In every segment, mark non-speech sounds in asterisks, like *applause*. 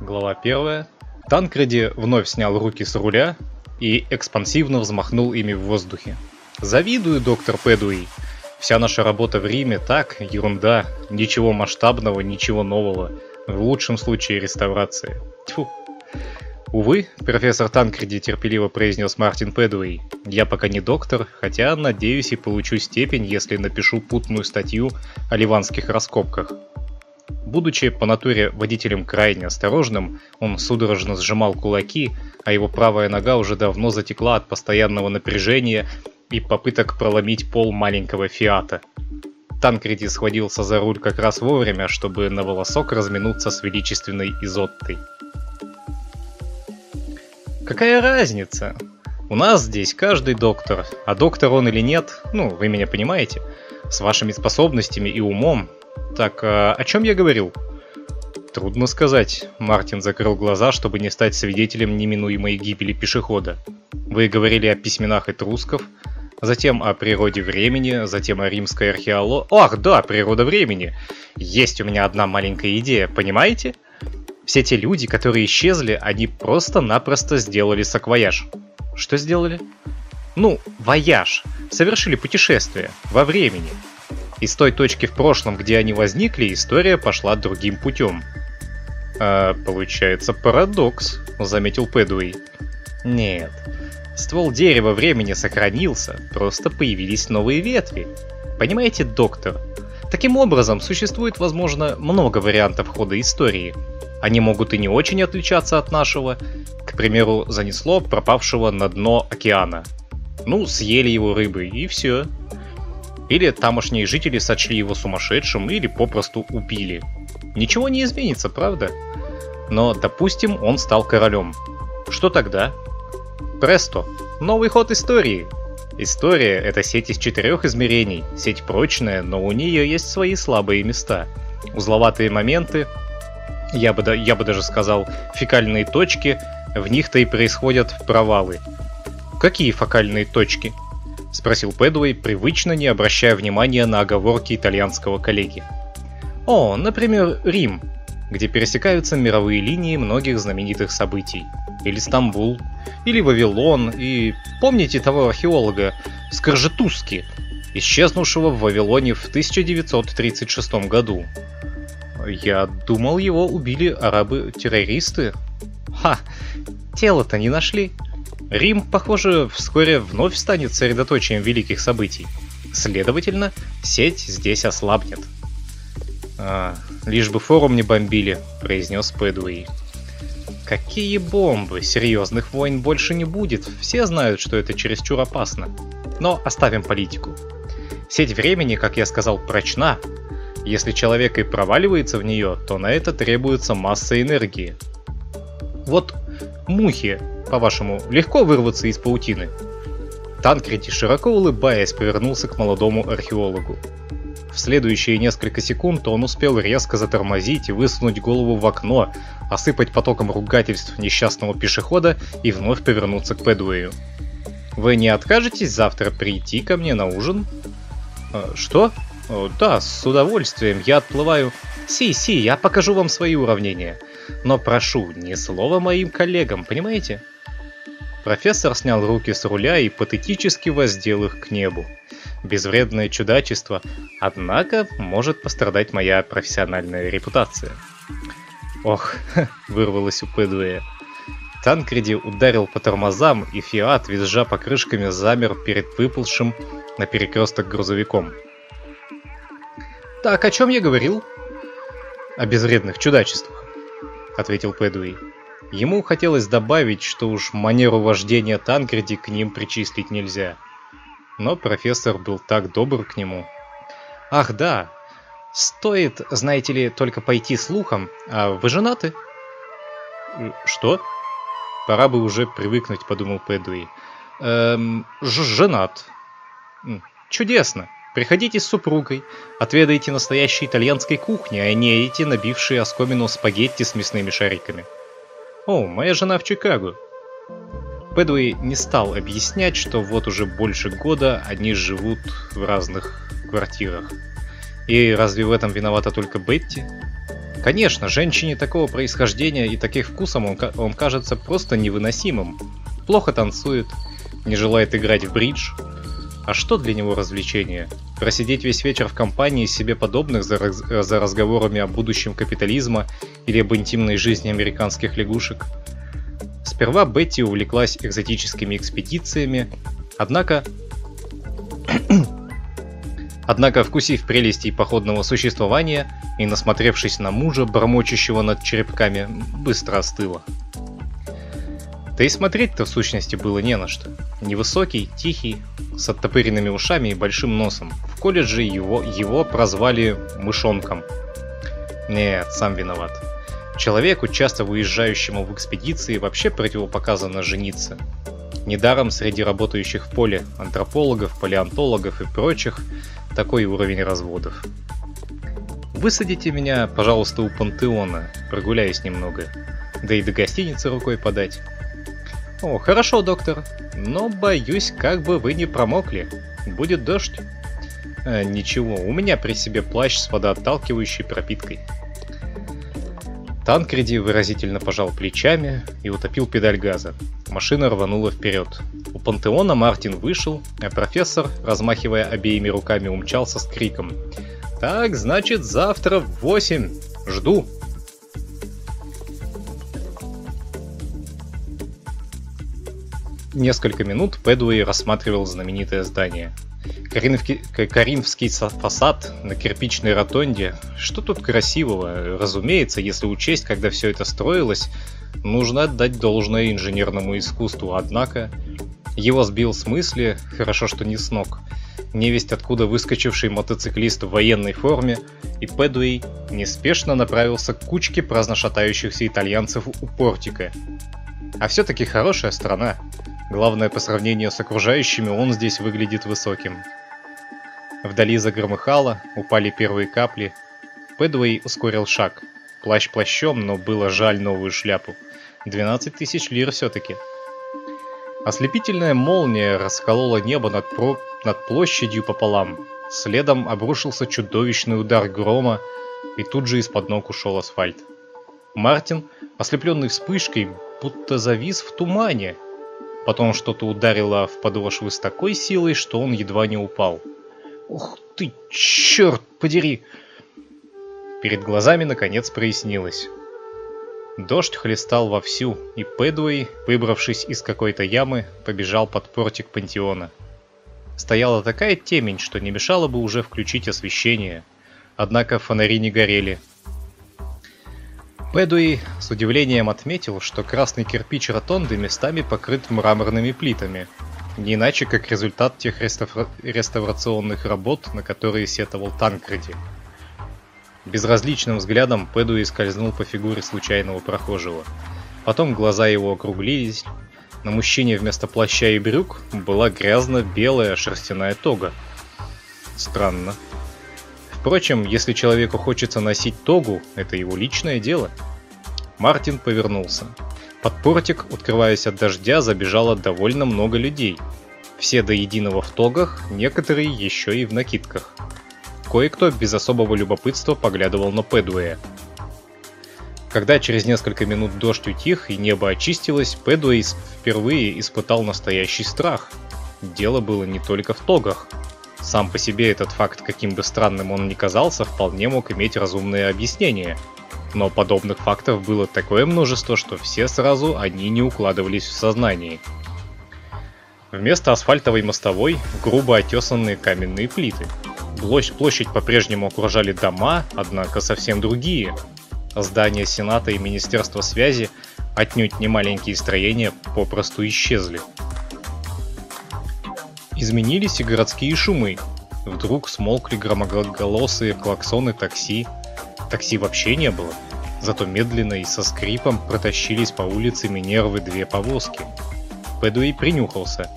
Глава 1. Танкреди вновь снял руки с руля и экспансивно взмахнул ими в воздухе. «Завидую, доктор Пэдуи. Вся наша работа в Риме так, ерунда, ничего масштабного, ничего нового. В лучшем случае реставрация. Тьфу, «Увы», — профессор Танкреди терпеливо произнес Мартин Пэдуэй, «я пока не доктор, хотя надеюсь и получу степень, если напишу путную статью о ливанских раскопках». Будучи по натуре водителем крайне осторожным, он судорожно сжимал кулаки, а его правая нога уже давно затекла от постоянного напряжения и попыток проломить пол маленького Фиата. Танкреди схватился за руль как раз вовремя, чтобы на волосок разминуться с величественной Изоттой. Какая разница? У нас здесь каждый доктор, а доктор он или нет, ну, вы меня понимаете, с вашими способностями и умом. Так, а о чем я говорил? Трудно сказать. Мартин закрыл глаза, чтобы не стать свидетелем неминуемой гибели пешехода. Вы говорили о письменах этрусков, затем о природе времени, затем о римской археологии. Ах, да, природа времени. Есть у меня одна маленькая идея, понимаете? Все те люди, которые исчезли, они просто-напросто сделали саквояж. Что сделали? Ну, вояж. Совершили путешествие во времени. И с той точки в прошлом, где они возникли, история пошла другим путем. А, получается парадокс, заметил Пэдуэй. Нет. Ствол дерева времени сохранился, просто появились новые ветви. Понимаете, доктор? Таким образом, существует, возможно, много вариантов хода истории. Они могут и не очень отличаться от нашего. К примеру, занесло пропавшего на дно океана. Ну, съели его рыбы, и все. Или тамошние жители сочли его сумасшедшим, или попросту убили. Ничего не изменится, правда? Но, допустим, он стал королем. Что тогда? Престо. Новый ход истории. История — это сеть из четырех измерений, сеть прочная, но у нее есть свои слабые места. Узловатые моменты, я бы, я бы даже сказал, фекальные точки, в них-то и происходят провалы. Какие фокальные точки? Спросил Пэдуэй, привычно не обращая внимания на оговорки итальянского коллеги. О, например, Рим, где пересекаются мировые линии многих знаменитых событий. Или Стамбул, или Вавилон, и помните того археолога Скоржетуски, исчезнувшего в Вавилоне в 1936 году. Я думал, его убили арабы-террористы. Ха, тело-то не нашли. Рим, похоже, вскоре вновь станет сосредоточием великих событий. Следовательно, сеть здесь ослабнет. А, лишь бы форум не бомбили, произнес Пэдуэй. Какие бомбы? Серьезных войн больше не будет. Все знают, что это чересчур опасно. Но оставим политику. Сеть времени, как я сказал, прочна, если человек и проваливается в нее, то на это требуется масса энергии. Вот мухи, по-вашему, легко вырваться из паутины? Танкреди, широко улыбаясь, повернулся к молодому археологу. В следующие несколько секунд он успел резко затормозить и высунуть голову в окно, осыпать потоком ругательств несчастного пешехода и вновь повернуться к Пэдуэю. «Вы не откажетесь завтра прийти ко мне на ужин?» «Э, «Что?» О, да, с удовольствием. Я отплываю. Си-си, я покажу вам свои уравнения. Но прошу, ни слова моим коллегам, понимаете? Профессор снял руки с руля и патетически воздел их к небу. Безвредное чудачество, однако может пострадать моя профессиональная репутация. Ох, *laughs* вырвалось у Пэдуэя. Танкреди ударил по тормозам, и Фиат, визжа покрышками, замер перед выползшим на перекресток грузовиком. «Так, о чем я говорил?» «О безвредных чудачествах», — ответил Пэдуэй. Ему хотелось добавить, что уж манеру вождения Танкреди к ним причислить нельзя. Но профессор был так добр к нему. «Ах да, стоит, знаете ли, только пойти слухом, а вы женаты?» «Что?» «Пора бы уже привыкнуть», — подумал Пэдуэй. «Эм, женат». «Чудесно. Приходите с супругой, отведайте настоящей итальянской кухни, а не эти набившие оскомину спагетти с мясными шариками. О, моя жена в Чикаго. Пэдуэй не стал объяснять, что вот уже больше года они живут в разных квартирах. И разве в этом виновата только Бетти? Конечно, женщине такого происхождения и таких вкусов он, он кажется просто невыносимым. Плохо танцует, не желает играть в бридж. А что для него развлечение? Просидеть весь вечер в компании себе подобных за, раз, за разговорами о будущем капитализма или об интимной жизни американских лягушек? Сперва Бетти увлеклась экзотическими экспедициями, однако *coughs* Однако, вкусив прелести походного существования и насмотревшись на мужа, бормочущего над черепками, быстро остыла. Да и смотреть-то в сущности было не на что. Невысокий, тихий, с оттопыренными ушами и большим носом. В колледже его, его прозвали «мышонком». Нет, сам виноват. Человеку, часто выезжающему в экспедиции, вообще противопоказано жениться. Недаром среди работающих в поле антропологов, палеонтологов и прочих такой уровень разводов. Высадите меня, пожалуйста, у пантеона, прогуляюсь немного. Да и до гостиницы рукой подать. О, хорошо, доктор, но боюсь, как бы вы не промокли. Будет дождь. А, ничего, у меня при себе плащ с водоотталкивающей пропиткой. Танкреди выразительно пожал плечами и утопил педаль газа. Машина рванула вперед. У пантеона Мартин вышел, а профессор, размахивая обеими руками, умчался с криком. «Так, значит, завтра в восемь. Жду!» Несколько минут Пэдуэй рассматривал знаменитое здание – Кариновки... Каринфский фасад на кирпичной ротонде. Что тут красивого? Разумеется, если учесть, когда все это строилось, нужно отдать должное инженерному искусству. Однако, его сбил с мысли, хорошо что не с ног, невесть откуда выскочивший мотоциклист в военной форме, и Пэдуэй неспешно направился к кучке праздно шатающихся итальянцев у портика. А все-таки хорошая страна. Главное, по сравнению с окружающими, он здесь выглядит высоким. Вдали загромыхало, упали первые капли. Пэдуэй ускорил шаг. Плащ плащом, но было жаль новую шляпу. 12 тысяч лир все-таки. Ослепительная молния расколола небо над, про... над площадью пополам. Следом обрушился чудовищный удар грома, и тут же из-под ног ушел асфальт. Мартин, ослепленный вспышкой, будто завис в тумане. Потом что-то ударило в подошвы с такой силой, что он едва не упал. Ух ты, черт подери! Перед глазами наконец прояснилось. Дождь хлестал вовсю, и Пэдуэй, выбравшись из какой-то ямы, побежал под портик пантеона. Стояла такая темень, что не мешало бы уже включить освещение. Однако фонари не горели. Пэдуэй с удивлением отметил, что красный кирпич ротонды местами покрыт мраморными плитами, не иначе, как результат тех реставра... реставрационных работ, на которые сетовал Танкреди. Безразличным взглядом Пэдуи скользнул по фигуре случайного прохожего. Потом глаза его округлились. На мужчине вместо плаща и брюк была грязно-белая шерстяная тога. Странно. Впрочем, если человеку хочется носить тогу, это его личное дело. Мартин повернулся. Под портик, открываясь от дождя, забежало довольно много людей. Все до единого в тогах, некоторые еще и в накидках. Кое-кто без особого любопытства поглядывал на Пэдуэя. Когда через несколько минут дождь утих и небо очистилось, Пэдуэй впервые испытал настоящий страх. Дело было не только в тогах. Сам по себе этот факт, каким бы странным он ни казался, вполне мог иметь разумное объяснение – но подобных фактов было такое множество, что все сразу они не укладывались в сознании. Вместо асфальтовой мостовой грубо отесанные каменные плиты. Площадь по-прежнему окружали дома, однако совсем другие. Здания Сената и Министерства связи, отнюдь не маленькие строения, попросту исчезли. Изменились и городские шумы. Вдруг смолкли громоголосые клаксоны такси, Такси вообще не было, зато медленно и со скрипом протащились по улице Минервы две повозки. Пэдуэй принюхался.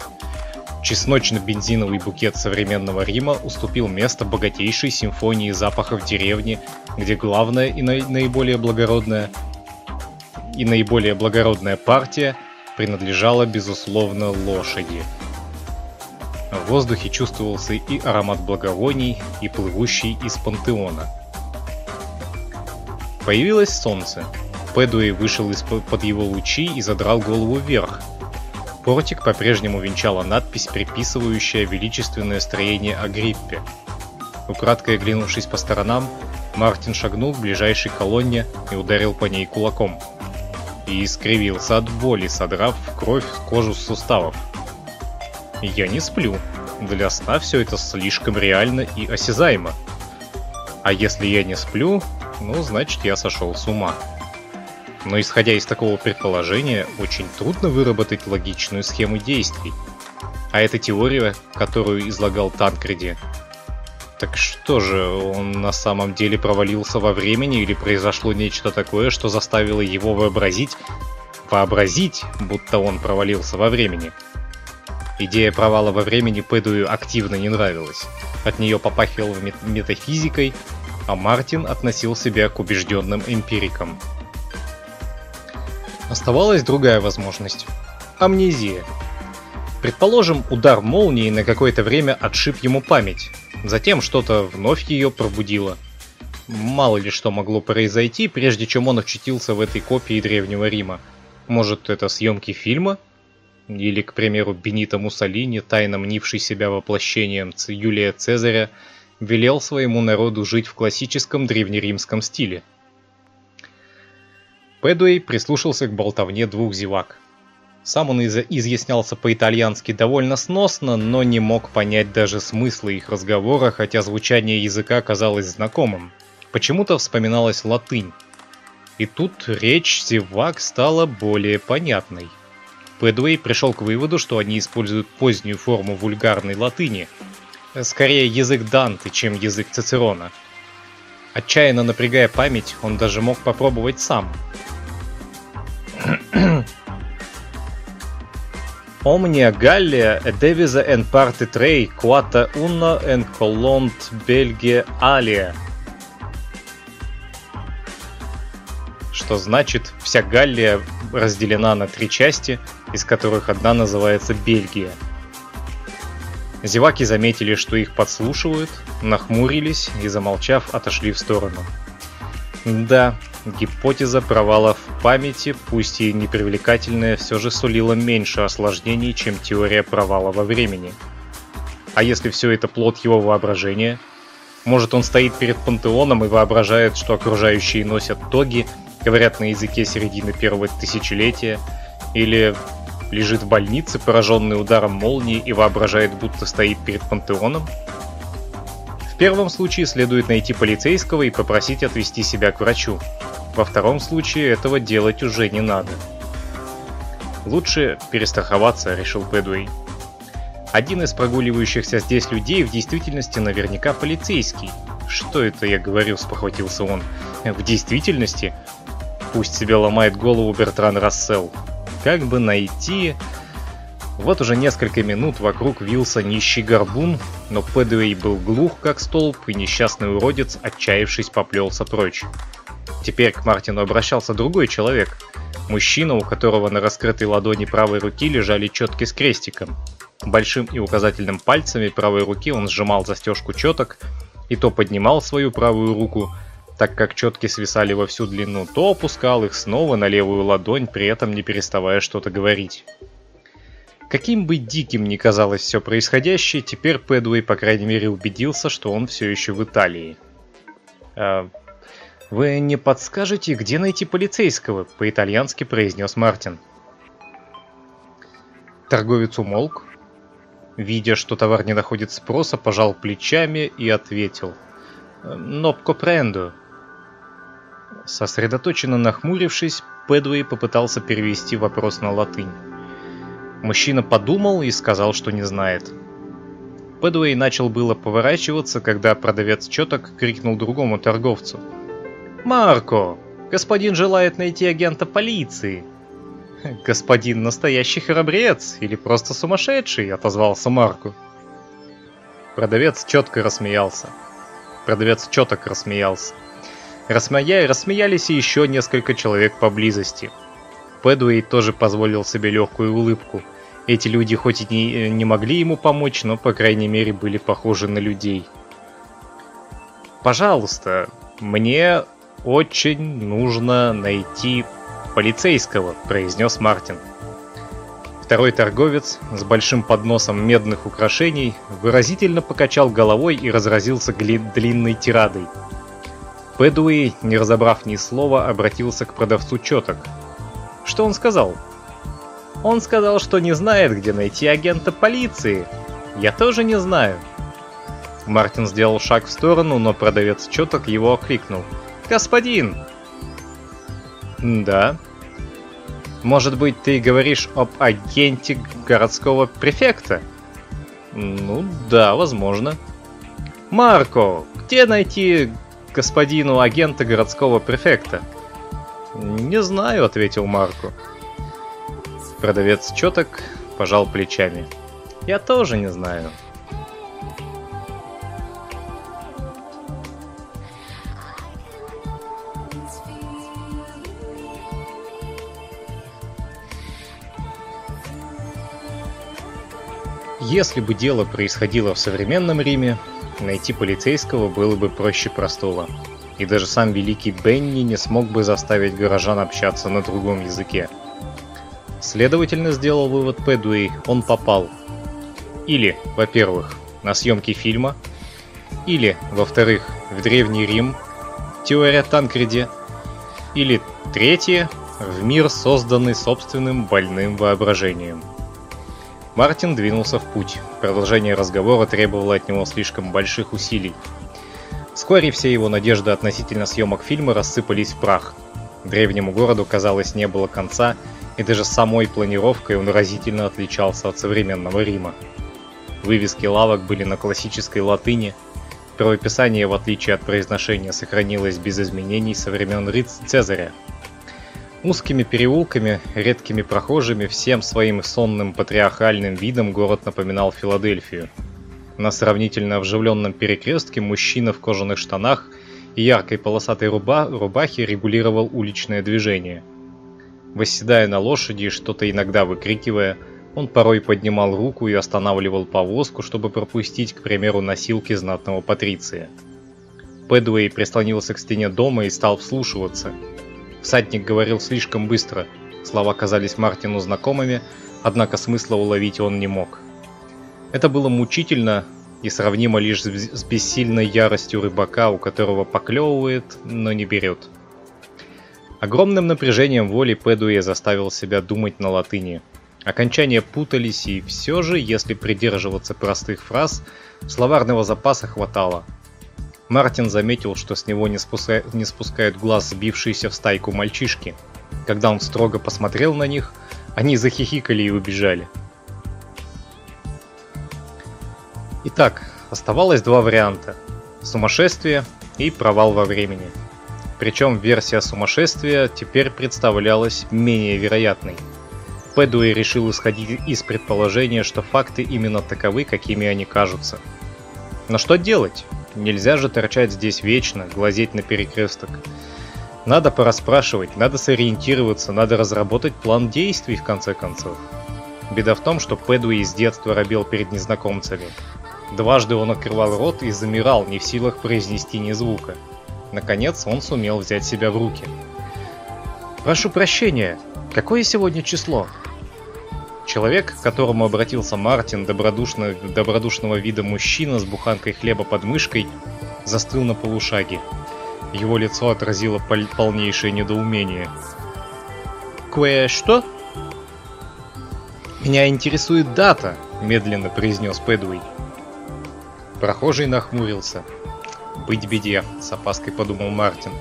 Чесночно-бензиновый букет современного Рима уступил место богатейшей симфонии запахов деревни, где главная и наиболее благородная и наиболее благородная партия принадлежала, безусловно, лошади. В воздухе чувствовался и аромат благовоний, и плывущий из пантеона – Появилось солнце. Пэдуэй вышел из-под его лучи и задрал голову вверх. Портик по-прежнему венчала надпись, приписывающая величественное строение Агриппе. Украдкой оглянувшись по сторонам, Мартин шагнул к ближайшей колонне и ударил по ней кулаком. И искривился от боли, содрав кровь кожу с суставов. Я не сплю. Для сна все это слишком реально и осязаемо. А если я не сплю, ну, значит я сошел с ума. Но исходя из такого предположения, очень трудно выработать логичную схему действий. А эта теория, которую излагал Танкреди, так что же, он на самом деле провалился во времени или произошло нечто такое, что заставило его вообразить, вообразить, будто он провалился во времени? Идея провала во времени Пэдую активно не нравилась. От нее попахивало метафизикой, а Мартин относил себя к убежденным эмпирикам. Оставалась другая возможность – амнезия. Предположим, удар молнии на какое-то время отшиб ему память, затем что-то вновь ее пробудило. Мало ли что могло произойти, прежде чем он очутился в этой копии Древнего Рима. Может, это съемки фильма? Или, к примеру, Бенито Муссолини, тайно мнивший себя воплощением Юлия Цезаря, велел своему народу жить в классическом древнеримском стиле. Пэдуэй прислушался к болтовне двух зевак. Сам он из изъяснялся по-итальянски довольно сносно, но не мог понять даже смысла их разговора, хотя звучание языка казалось знакомым. Почему-то вспоминалась латынь. И тут речь зевак стала более понятной. Пэдуэй пришел к выводу, что они используют позднюю форму вульгарной латыни – скорее язык Данты, чем язык Цицерона. Отчаянно напрягая память, он даже мог попробовать сам. Omnia Gallia devisa en parte trei, quata uno en colont Belgia alia. Что значит, вся Галлия разделена на три части, из которых одна называется Бельгия – Зеваки заметили, что их подслушивают, нахмурились и, замолчав, отошли в сторону. Да, гипотеза провала в памяти, пусть и непривлекательная, все же сулила меньше осложнений, чем теория провала во времени. А если все это плод его воображения? Может он стоит перед пантеоном и воображает, что окружающие носят тоги, говорят на языке середины первого тысячелетия, или лежит в больнице, пораженный ударом молнии и воображает, будто стоит перед пантеоном? В первом случае следует найти полицейского и попросить отвезти себя к врачу. Во втором случае этого делать уже не надо. Лучше перестраховаться, решил Пэдуэй. Один из прогуливающихся здесь людей в действительности наверняка полицейский. Что это я говорю, спохватился он. В действительности? Пусть себе ломает голову Бертран Рассел как бы найти... Вот уже несколько минут вокруг вился нищий горбун, но Пэдуэй был глух как столб, и несчастный уродец, отчаявшись, поплелся прочь. Теперь к Мартину обращался другой человек. Мужчина, у которого на раскрытой ладони правой руки лежали четки с крестиком. Большим и указательным пальцами правой руки он сжимал застежку четок и то поднимал свою правую руку, так как четки свисали во всю длину, то опускал их снова на левую ладонь, при этом не переставая что-то говорить. Каким бы диким ни казалось все происходящее, теперь Пэдуэй, по крайней мере, убедился, что он все еще в Италии. «А «Вы не подскажете, где найти полицейского?» – по-итальянски произнес Мартин. Торговец умолк. Видя, что товар не находит спроса, пожал плечами и ответил. «Нопко пренду». Сосредоточенно нахмурившись, Пэдуэй попытался перевести вопрос на латынь. Мужчина подумал и сказал, что не знает. Пэдуэй начал было поворачиваться, когда продавец четок крикнул другому торговцу. «Марко! Господин желает найти агента полиции!» «Господин настоящий храбрец или просто сумасшедший?» — отозвался Марко. Продавец четко рассмеялся. Продавец четок рассмеялся. Рассмея... Рассмеялись и еще несколько человек поблизости. Пэдуэй тоже позволил себе легкую улыбку. Эти люди хоть и не, не могли ему помочь, но по крайней мере были похожи на людей. «Пожалуйста, мне очень нужно найти полицейского», — произнес Мартин. Второй торговец с большим подносом медных украшений выразительно покачал головой и разразился длинной тирадой. Пэдуэй, не разобрав ни слова, обратился к продавцу четок. Что он сказал? Он сказал, что не знает, где найти агента полиции. Я тоже не знаю. Мартин сделал шаг в сторону, но продавец четок его окликнул. «Господин!» «Да?» Может быть, ты говоришь об агенте городского префекта? Ну да, возможно. Марко, где найти господину агента городского префекта? Не знаю, ответил Марко. Продавец четок пожал плечами. Я тоже не знаю. Если бы дело происходило в современном Риме, найти полицейского было бы проще простого. И даже сам великий Бенни не смог бы заставить горожан общаться на другом языке. Следовательно, сделал вывод Пэдуэй, он попал. Или, во-первых, на съемки фильма, или, во-вторых, в Древний Рим, теория Танкреди, или, третье, в мир, созданный собственным больным воображением. Мартин двинулся в путь. Продолжение разговора требовало от него слишком больших усилий. Вскоре все его надежды относительно съемок фильма рассыпались в прах. Древнему городу, казалось, не было конца, и даже самой планировкой он разительно отличался от современного Рима. Вывески лавок были на классической латыни, правописание, в отличие от произношения, сохранилось без изменений со времен Риц Цезаря, Узкими переулками, редкими прохожими, всем своим сонным патриархальным видом город напоминал Филадельфию. На сравнительно оживленном перекрестке мужчина в кожаных штанах и яркой полосатой руба рубахе регулировал уличное движение. Восседая на лошади и что-то иногда выкрикивая, он порой поднимал руку и останавливал повозку, чтобы пропустить, к примеру, носилки знатного патриция. Пэдуэй прислонился к стене дома и стал вслушиваться – Всадник говорил слишком быстро, слова казались Мартину знакомыми, однако смысла уловить он не мог. Это было мучительно и сравнимо лишь с бессильной яростью рыбака, у которого поклевывает, но не берет. Огромным напряжением воли Пэдуэ заставил себя думать на латыни. Окончания путались, и все же, если придерживаться простых фраз, словарного запаса хватало – Мартин заметил, что с него не, спуска... не спускают глаз сбившиеся в стайку мальчишки. Когда он строго посмотрел на них, они захихикали и убежали. Итак, оставалось два варианта. Сумасшествие и провал во времени. Причем версия сумасшествия теперь представлялась менее вероятной. Пэдуэй решил исходить из предположения, что факты именно таковы, какими они кажутся. Но что делать? Нельзя же торчать здесь вечно, глазеть на перекресток. Надо пораспрашивать, надо сориентироваться, надо разработать план действий в конце концов. Беда в том, что Пэдуи с детства робел перед незнакомцами. Дважды он открывал рот и замирал, не в силах произнести ни звука. Наконец он сумел взять себя в руки. «Прошу прощения, какое сегодня число?» Человек, к которому обратился Мартин, добродушно, добродушного вида мужчина с буханкой хлеба под мышкой, застыл на полушаге. Его лицо отразило пол полнейшее недоумение. «Кое-что?» «Меня интересует дата», — медленно произнес Пэдуэй. Прохожий нахмурился. «Быть беде», — с опаской подумал Мартин.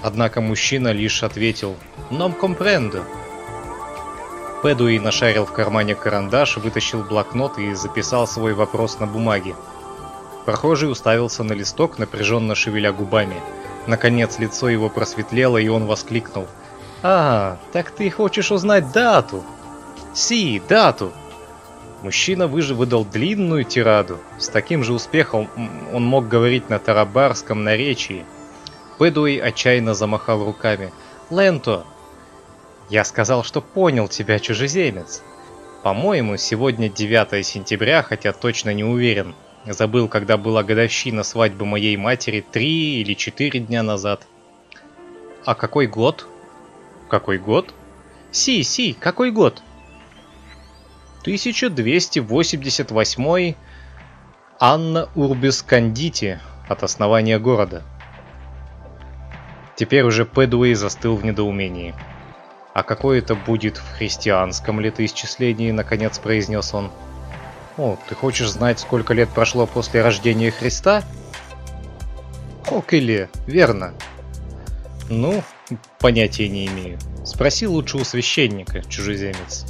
Однако мужчина лишь ответил «Ном компрендо», Пэдуи нашарил в кармане карандаш, вытащил блокнот и записал свой вопрос на бумаге. Прохожий уставился на листок, напряженно шевеля губами. Наконец лицо его просветлело, и он воскликнул. «А, так ты хочешь узнать дату?» «Си, дату!» Мужчина выже выдал длинную тираду. С таким же успехом он мог говорить на тарабарском наречии. Пэдуэй отчаянно замахал руками. «Ленто, я сказал, что понял тебя, чужеземец. По-моему, сегодня 9 сентября, хотя точно не уверен. Забыл, когда была годовщина свадьбы моей матери три или четыре дня назад. а какой год? Какой год? Си, си, какой год? 1288 Анна Урбис Кандити от основания города. Теперь уже Пэдуэй застыл в недоумении. «А какое это будет в христианском летоисчислении?» — наконец произнес он. «О, ты хочешь знать, сколько лет прошло после рождения Христа?» «Океле, верно». «Ну, понятия не имею. Спроси лучше у священника, чужеземец».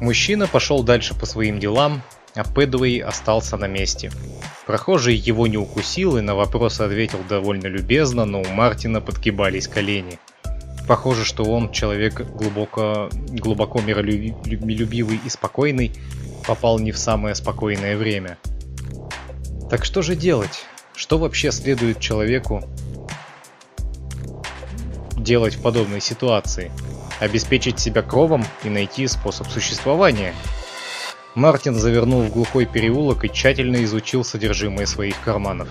Мужчина пошел дальше по своим делам, а Пэдуэй остался на месте. Прохожий его не укусил и на вопрос ответил довольно любезно, но у Мартина подкибались колени. Похоже, что он, человек глубоко, глубоко миролюбивый и спокойный, попал не в самое спокойное время. Так что же делать? Что вообще следует человеку делать в подобной ситуации? Обеспечить себя кровом и найти способ существования – Мартин завернул в глухой переулок и тщательно изучил содержимое своих карманов.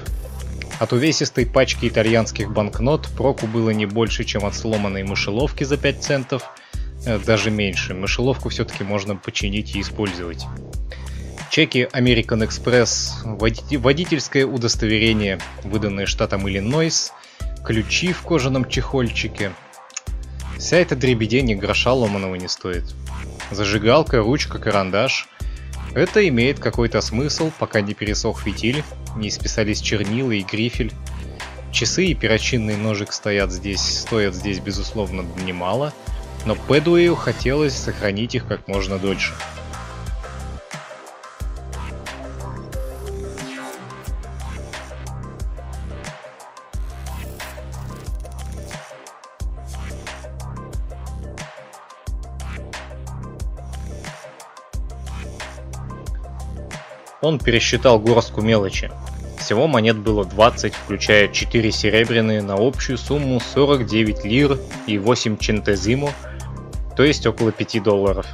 От увесистой пачки итальянских банкнот проку было не больше, чем от сломанной мышеловки за 5 центов, э, даже меньше. Мышеловку все-таки можно починить и использовать. Чеки American Express, водительское удостоверение, выданное штатом Иллинойс, ключи в кожаном чехольчике. Вся эта дребедень гроша ломаного не стоит. Зажигалка, ручка, карандаш – это имеет какой-то смысл, пока не пересох фитиль, не исписались чернила и грифель. Часы и перочинный ножик стоят здесь, стоят здесь безусловно немало, но Пэдуэю хотелось сохранить их как можно дольше. Он пересчитал горстку мелочи. Всего монет было 20, включая 4 серебряные на общую сумму 49 лир и 8 чентезимо, то есть около 5 долларов.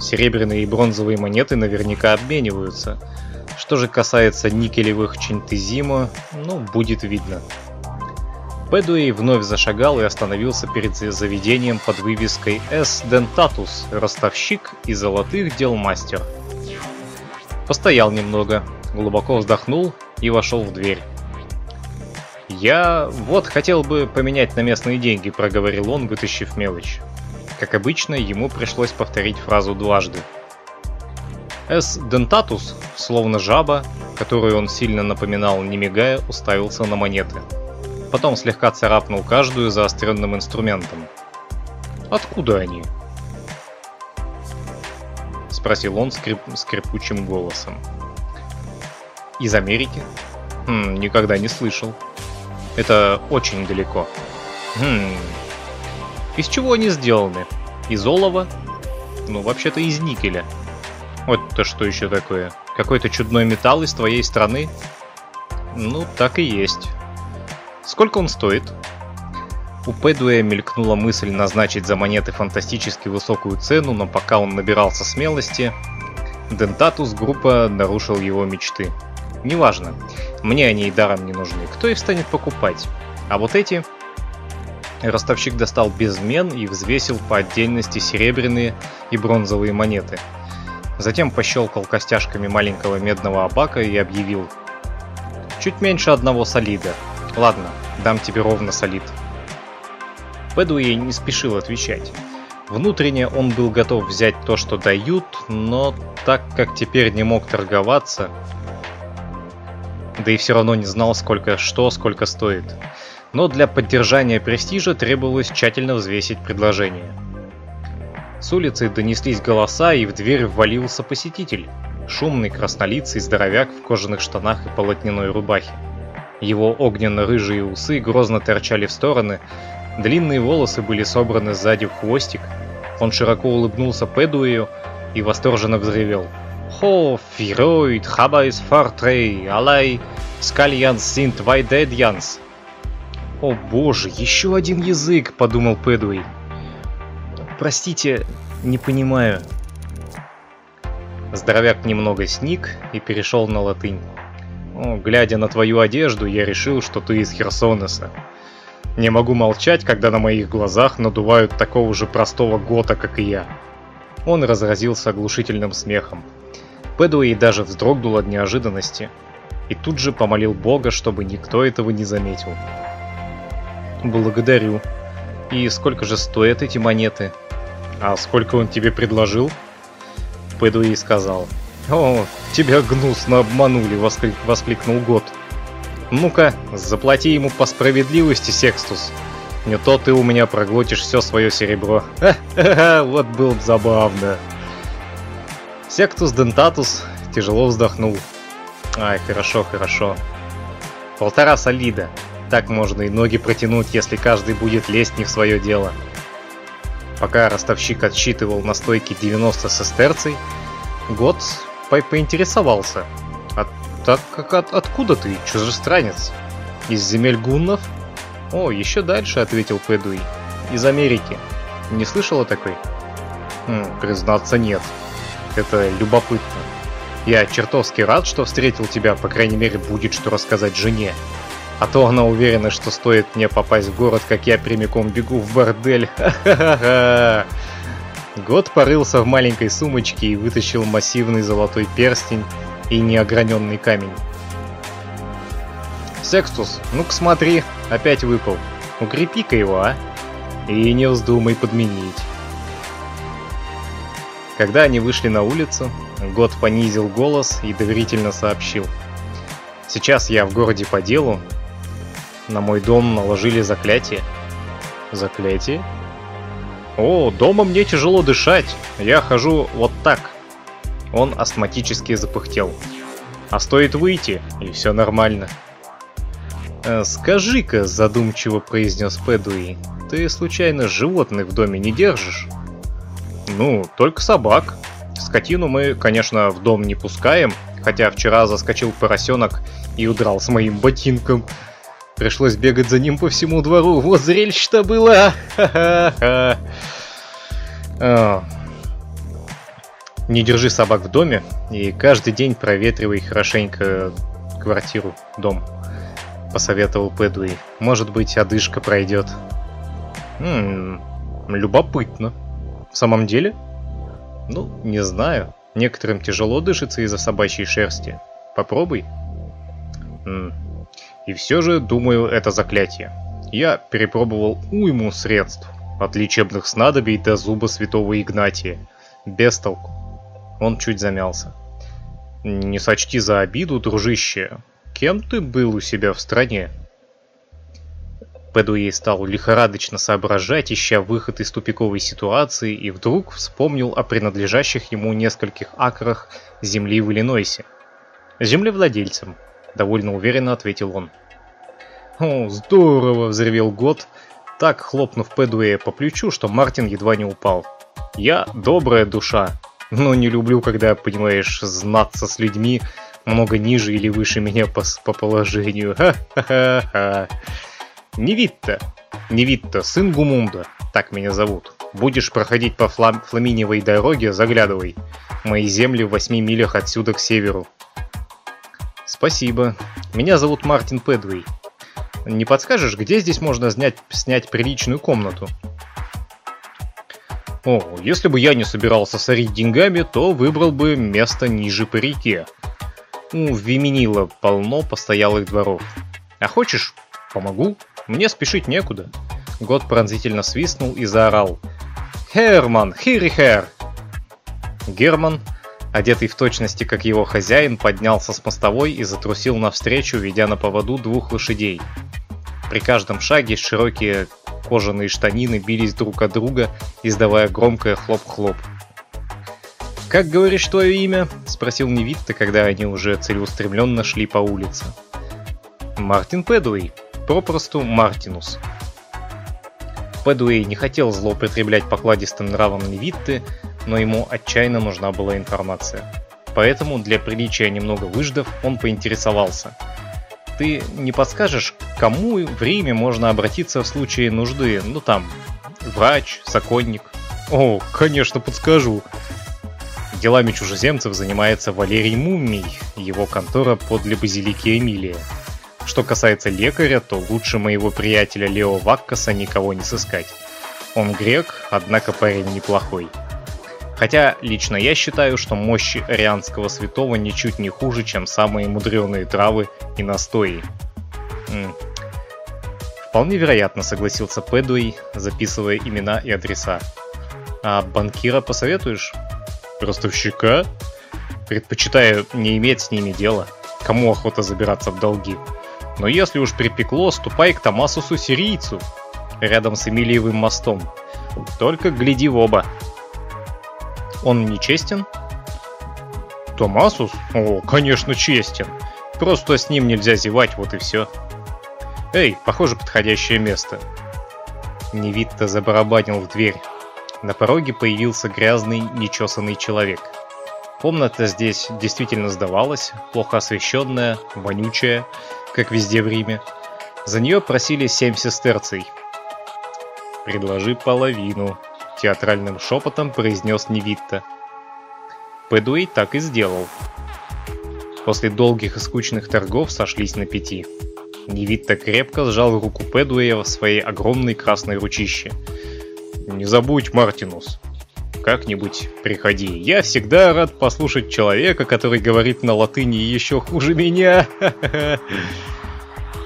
Серебряные и бронзовые монеты наверняка обмениваются. Что же касается никелевых чентезимо, ну, будет видно. Пэдуэй вновь зашагал и остановился перед заведением под вывеской «С. Дентатус. Ростовщик и золотых дел мастер». Постоял немного, глубоко вздохнул и вошел в дверь. «Я вот хотел бы поменять на местные деньги», — проговорил он, вытащив мелочь. Как обычно, ему пришлось повторить фразу дважды. С. Дентатус, словно жаба, которую он сильно напоминал, не мигая, уставился на монеты. Потом слегка царапнул каждую заостренным инструментом. «Откуда они?» Спросил он скрип скрипучим голосом. Из Америки? Хм, никогда не слышал. Это очень далеко. Хм. Из чего они сделаны? Из олова? Ну, вообще-то из никеля. Вот это что еще такое? Какой-то чудной металл из твоей страны? Ну, так и есть. Сколько он стоит? У Пэдуэя мелькнула мысль назначить за монеты фантастически высокую цену, но пока он набирался смелости, Дентатус группа нарушил его мечты. Неважно, мне они и даром не нужны, кто их станет покупать? А вот эти... Ростовщик достал безмен и взвесил по отдельности серебряные и бронзовые монеты. Затем пощелкал костяшками маленького медного абака и объявил. Чуть меньше одного солида. Ладно, дам тебе ровно солид. Бэдуэй не спешил отвечать. Внутренне он был готов взять то, что дают, но так как теперь не мог торговаться, да и все равно не знал, сколько что, сколько стоит. Но для поддержания престижа требовалось тщательно взвесить предложение. С улицы донеслись голоса, и в дверь ввалился посетитель. Шумный, краснолицый здоровяк в кожаных штанах и полотняной рубахе. Его огненно-рыжие усы грозно торчали в стороны, Длинные волосы были собраны сзади в хвостик. Он широко улыбнулся Пэдуэю и восторженно взревел. «Хо, фироид, хабайс фартрей, алай, скальянс синт вайдедьянс!» «О боже, еще один язык!» — подумал Пэдуэй. «Простите, не понимаю». Здоровяк немного сник и перешел на латынь. «О, глядя на твою одежду, я решил, что ты из Херсонеса. Не могу молчать, когда на моих глазах надувают такого же простого гота, как и я. Он разразился оглушительным смехом. Пэдуэй даже вздрогнул от неожиданности и тут же помолил Бога, чтобы никто этого не заметил. «Благодарю. И сколько же стоят эти монеты?» «А сколько он тебе предложил?» Пэдуэй сказал. «О, тебя гнусно обманули!» — воскликнул Год. «Ну-ка, заплати ему по справедливости, Секстус. Не то ты у меня проглотишь все свое серебро. Ха-ха-ха, вот было бы забавно!» Сектус Дентатус тяжело вздохнул. Ай, хорошо, хорошо. Полтора солида. Так можно и ноги протянуть, если каждый будет лезть не в свое дело. Пока ростовщик отсчитывал на стойке 90 сестерций, Год по поинтересовался. Так как от откуда ты, чужестранец? Из земель гуннов? О, еще дальше, ответил Пэдуи. Из Америки. Не слышал о такой? Хм, признаться, нет. Это любопытно. Я чертовски рад, что встретил тебя, по крайней мере, будет что рассказать жене. А то она уверена, что стоит мне попасть в город, как я прямиком бегу в бордель. Год порылся в маленькой сумочке и вытащил массивный золотой перстень и неограненный камень. «Секстус, ну-ка смотри, опять выпал. Укрепи-ка его, а? И не вздумай подменить». Когда они вышли на улицу, Год понизил голос и доверительно сообщил. «Сейчас я в городе по делу. На мой дом наложили заклятие». «Заклятие?» «О, дома мне тяжело дышать. Я хожу вот так». Он астматически запыхтел. «А стоит выйти, и все нормально». «Э, «Скажи-ка», — задумчиво произнес Пэдуи, — «ты случайно животных в доме не держишь?» Ну, только собак. Скотину мы, конечно, в дом не пускаем, хотя вчера заскочил поросенок и удрал с моим ботинком. Пришлось бегать за ним по всему двору. Вот зрелище-то было! Ха-ха-ха! Не держи собак в доме и каждый день проветривай хорошенько квартиру, дом. Посоветовал Пэдуи. Может быть, одышка пройдет. М -м, любопытно. В самом деле? Ну, не знаю. Некоторым тяжело дышится из-за собачьей шерсти. Попробуй. М И все же, думаю, это заклятие. Я перепробовал уйму средств. От лечебных снадобий до зуба святого Игнатия. Без толку. Он чуть замялся. Не сочти за обиду, дружище. Кем ты был у себя в стране? Пэдуэй стал лихорадочно соображать, ища выход из тупиковой ситуации, и вдруг вспомнил о принадлежащих ему нескольких акрах земли в Иллинойсе. «Землевладельцем», — довольно уверенно ответил он. «О, здорово!» — взревел Год, так хлопнув Пэдуэя по плечу, что Мартин едва не упал. «Я добрая душа, но не люблю, когда, понимаешь, знаться с людьми много ниже или выше меня по, по положению. Ха-ха-ха!» Невитта. Невитта, сын Гумунда. Так меня зовут. Будешь проходить по флам Фламиневой дороге, заглядывай. Мои земли в восьми милях отсюда к северу. Спасибо. Меня зовут Мартин Пэдвей. Не подскажешь, где здесь можно снять, снять приличную комнату? О, если бы я не собирался сорить деньгами, то выбрал бы место ниже по реке. В Вименила полно постоялых дворов. А хочешь, помогу? Мне спешить некуда. Год пронзительно свистнул и заорал. «Херман! Хирихер!» Герман, одетый в точности как его хозяин, поднялся с мостовой и затрусил навстречу, ведя на поводу двух лошадей. При каждом шаге широкие кожаные штанины бились друг от друга, издавая громкое хлоп-хлоп. «Как говоришь твое имя?» – спросил Невитта, когда они уже целеустремленно шли по улице. «Мартин Пэдуэй», попросту Мартинус. Пэдуэй не хотел злоупотреблять покладистым нравом Невитты, но ему отчаянно нужна была информация. Поэтому, для приличия немного выждав, он поинтересовался. «Ты не подскажешь, кому в Риме можно обратиться в случае нужды? Ну там, врач, законник?» «О, конечно, подскажу!» Делами чужеземцев занимается Валерий Мумий, его контора подле базилики Эмилия. Что касается лекаря, то лучше моего приятеля Лео Ваккаса никого не сыскать. Он грек, однако парень неплохой. Хотя лично я считаю, что мощи арианского святого ничуть не хуже, чем самые мудреные травы и настои. М Вполне вероятно, согласился Пэдуэй, записывая имена и адреса. А банкира посоветуешь? Ростовщика? Предпочитаю не иметь с ними дела. Кому охота забираться в долги? Но если уж припекло, ступай к Томасусу Сирийцу, рядом с Эмилиевым мостом. Только гляди в оба. Он нечестен? Томасус? О, конечно, честен. Просто с ним нельзя зевать, вот и все. Эй, похоже, подходящее место. Невитто забарабанил в дверь. На пороге появился грязный, нечесанный человек. Комната здесь действительно сдавалась, плохо освещенная, вонючая, как везде в Риме. За нее просили семь сестерций. «Предложи половину», — театральным шепотом произнес Невитта. Пэдуэй так и сделал. После долгих и скучных торгов сошлись на пяти. Невитта крепко сжал руку Пэдуэя в своей огромной красной ручище. «Не забудь, Мартинус, как-нибудь приходи. Я всегда рад послушать человека, который говорит на латыни еще хуже меня. *laughs*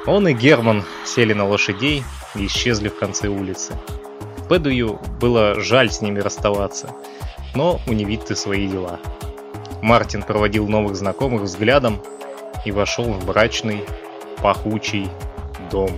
Он и Герман сели на лошадей и исчезли в конце улицы. Пэдую было жаль с ними расставаться, но у Невитты свои дела. Мартин проводил новых знакомых взглядом и вошел в брачный, пахучий дом.